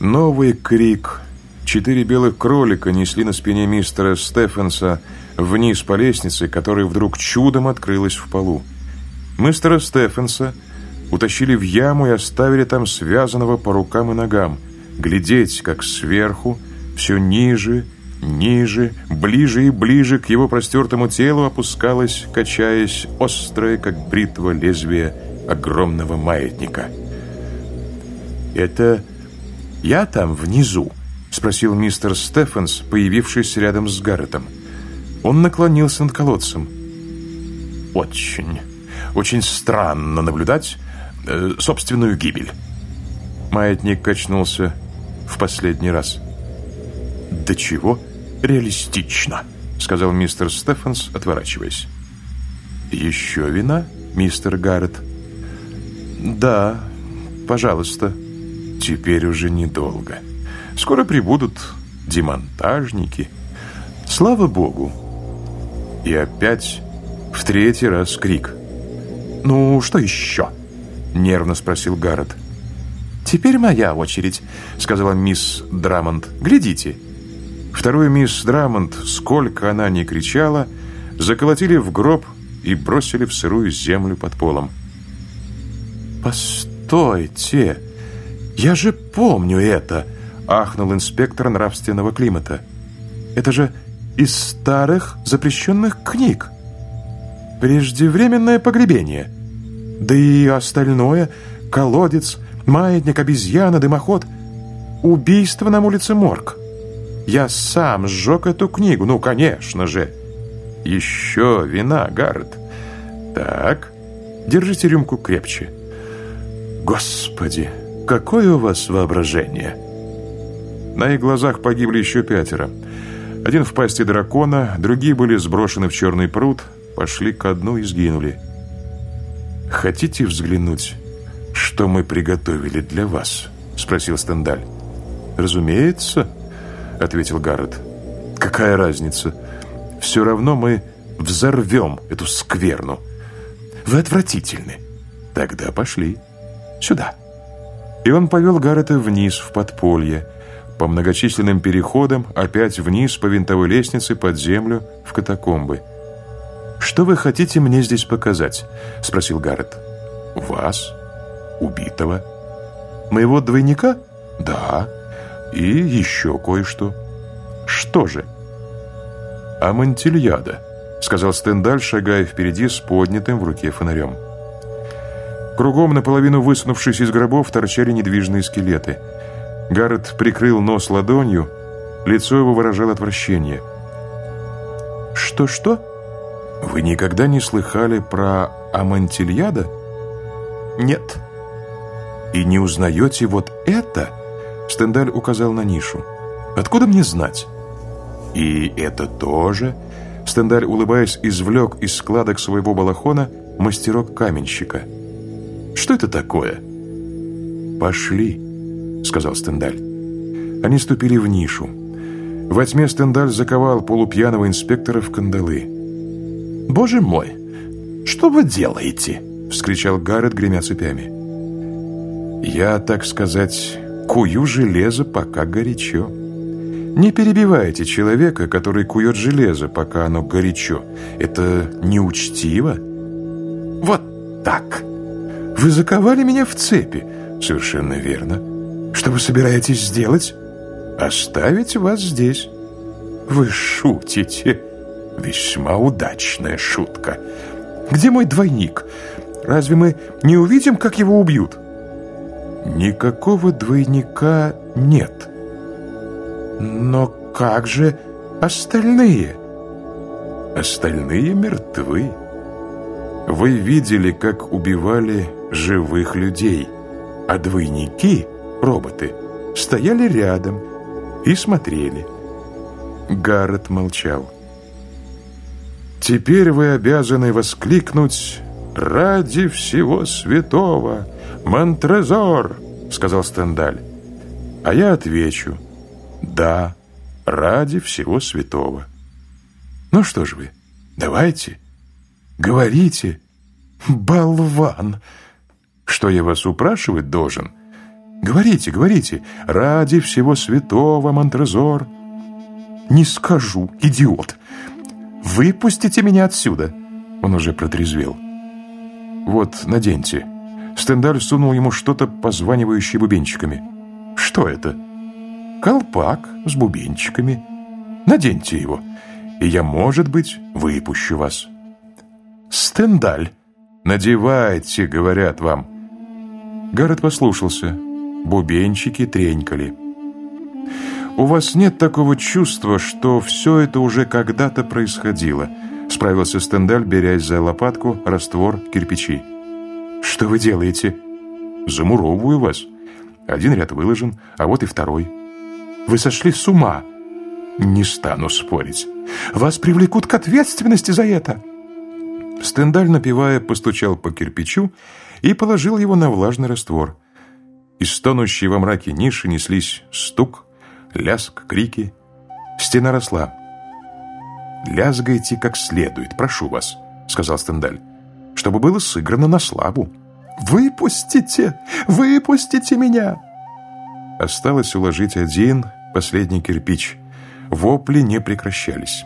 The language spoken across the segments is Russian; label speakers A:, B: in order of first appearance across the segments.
A: Новый крик. Четыре белых кролика несли на спине мистера Стефенса вниз по лестнице, которая вдруг чудом открылась в полу. Мистера Стефенса утащили в яму и оставили там связанного по рукам и ногам. Глядеть, как сверху, все ниже, ниже, ближе и ближе к его простертому телу опускалось, качаясь, острое, как бритва лезвие огромного маятника. «Это я там внизу?» — спросил мистер Стефенс, появившийся рядом с Гарретом. Он наклонился над колодцем. «Очень, очень странно наблюдать э, собственную гибель». Маятник качнулся в последний раз. «Да чего реалистично», — сказал мистер Стефенс, отворачиваясь. «Еще вина, мистер Гаррет?» «Да, пожалуйста». «Теперь уже недолго. Скоро прибудут демонтажники. Слава Богу!» И опять в третий раз крик. «Ну, что еще?» — нервно спросил Гаррет. «Теперь моя очередь», — сказала мисс Драмонт. «Глядите». Вторую мисс Драмонт, сколько она ни кричала, заколотили в гроб и бросили в сырую землю под полом. «Постойте! Я же помню это!» — ахнул инспектор нравственного климата. «Это же из старых запрещенных книг. Преждевременное погребение. Да и остальное — колодец, маятник, обезьяна, дымоход. Убийство на улице Морг. Я сам сжег эту книгу, ну, конечно же. Еще вина, Гаррет. Так, держите рюмку крепче. Господи, какое у вас воображение!» На их глазах погибли еще пятеро — один в пасти дракона, другие были сброшены в черный пруд, пошли ко дну и сгинули. «Хотите взглянуть, что мы приготовили для вас?» — спросил Стендаль. «Разумеется», — ответил Гаррет. «Какая разница? Все равно мы взорвем эту скверну. Вы отвратительны. Тогда пошли. Сюда». И он повел Гаррета вниз, в подполье, — по многочисленным переходам, опять вниз по винтовой лестнице под землю в катакомбы. «Что вы хотите мне здесь показать?» — спросил Гаррет. «Вас? Убитого?» «Моего двойника?» «Да. И еще кое-что». «Что же?» «Амантильяда», — сказал Стендаль, шагая впереди с поднятым в руке фонарем. Кругом, наполовину высунувшись из гробов, торчали недвижные скелеты — Гаррет прикрыл нос ладонью, лицо его выражало отвращение. «Что-что? Вы никогда не слыхали про Амонтильядо?» «Нет». «И не узнаете вот это?» Стендаль указал на нишу. «Откуда мне знать?» «И это тоже?» Стендаль, улыбаясь, извлек из складок своего балахона мастерок каменщика. «Что это такое?» «Пошли», — сказал Стендаль. Они ступили в нишу. Во тьме Стендаль заковал полупьяного инспектора в кандалы. «Боже мой, что вы делаете?» — вскричал Гаррет, гремя цепями. «Я, так сказать, кую железо, пока горячо». Не перебивайте человека, который кует железо, пока оно горячо. Это неучтиво. Вот так. Вы заковали меня в цепи. Совершенно верно. Что вы собираетесь сделать? Оставить вас здесь. Вы шутите. Весьма удачная шутка. Где мой двойник? Разве мы не увидим, как его убьют? Никакого двойника нет. Но как же остальные? Остальные мертвы. Вы видели, как убивали живых людей, а двойники — роботы, стояли рядом и смотрели. Гаррет молчал. «Теперь вы обязаны воскликнуть «Ради всего святого! Монтрезор!» — сказал Стендаль. А я отвечу «Да, ради всего святого». Ну что ж вы, давайте, говорите, болван. Что я вас упрашивать должен? Говорите, говорите, ради всего святого, Монтрезор. Не скажу, идиот. Выпустите меня отсюда. Он уже протрезвел. Вот, наденьте. Стендаль сунул ему что-то, позванивающее бубенчиками. Что это? Колпак с бубенчиками. Наденьте его, и я, может быть, выпущу вас. Стендаль. Надевайте, говорят вам. Гаррет послушался. Бубенчики тренькали. «У вас нет такого чувства, что все это уже когда-то происходило?» Справился Стендаль, берясь за лопатку, раствор, кирпичи. «Что вы делаете?» «Замуровываю вас. Один ряд выложен, а вот и второй». «Вы сошли с ума!» «Не стану спорить. Вас привлекут к ответственности за это!» Стендаль, напевая, постучал по кирпичу и положил его на влажный раствор. Из стонущей во мраке ниши неслись стук, ляск, крики. Стена росла. «Лязгайте как следует, прошу вас», — сказал Стендаль, «чтобы было сыграно на славу». «Выпустите! Выпустите меня!» Осталось уложить один, последний кирпич. Вопли не прекращались.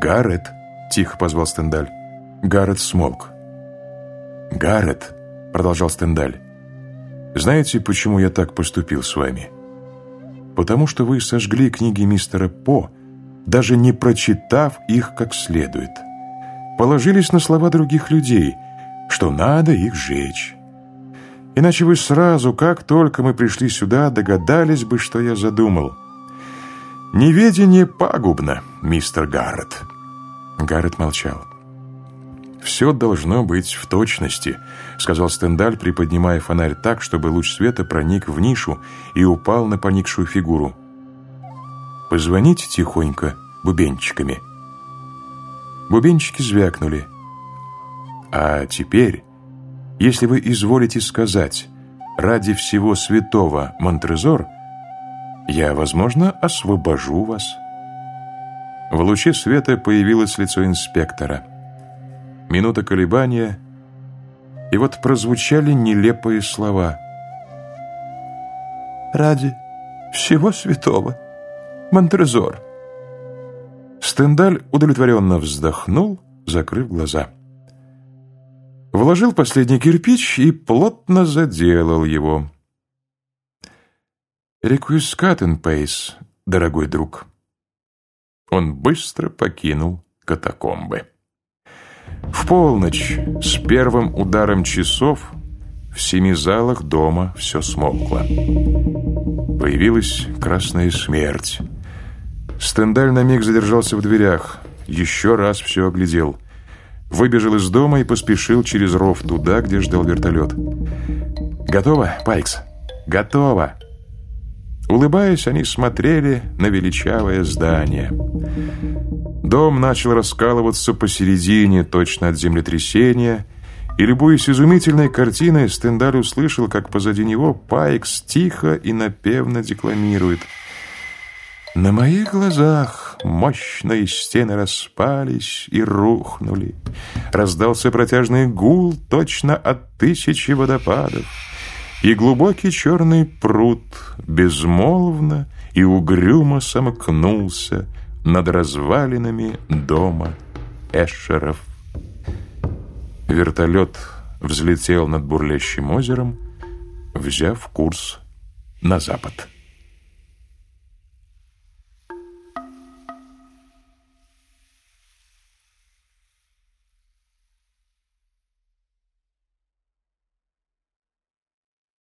A: «Гаррет!» — тихо позвал Стендаль. Гаррет смолк. «Гаррет!» — продолжал Стендаль. «Знаете, почему я так поступил с вами?» потому что вы сожгли книги мистера По, даже не прочитав их как следует. Положились на слова других людей, что надо их сжечь. Иначе вы сразу, как только мы пришли сюда, догадались бы, что я задумал. Неведение пагубно, мистер Гаррет. Гаррет молчал. «Все должно быть в точности», — сказал Стендаль, приподнимая фонарь так, чтобы луч света проник в нишу и упал на поникшую фигуру. «Позвоните тихонько бубенчиками». Бубенчики звякнули. «А теперь, если вы изволите сказать «ради всего святого Монтрезор», я, возможно, освобожу вас». В луче света появилось лицо инспектора — Минута колебания, и вот прозвучали нелепые слова. «Ради всего святого, Монтрезор!» Стендаль удовлетворенно вздохнул, закрыв глаза. Вложил последний кирпич и плотно заделал его. «Рекуискатен Пейс, дорогой друг». Он быстро покинул катакомбы. В полночь с первым ударом часов в семи залах дома все смолкло. Появилась красная смерть. Стендаль на миг задержался в дверях, еще раз все оглядел. Выбежал из дома и поспешил через ров туда, где ждал вертолет. «Готово, Пайкс? Готово!» Улыбаясь, они смотрели на величавое здание. Дом начал раскалываться посередине, точно от землетрясения, и, любуясь изумительной картиной, Стендаль услышал, как позади него Пайкс тихо и напевно декламирует. «На моих глазах мощные стены распались и рухнули. Раздался протяжный гул точно от тысячи водопадов и глубокий черный пруд безмолвно и угрюмо сомкнулся над развалинами дома Эшеров. Вертолет взлетел над бурлящим озером, взяв курс на запад.